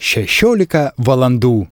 šešiolika valandų.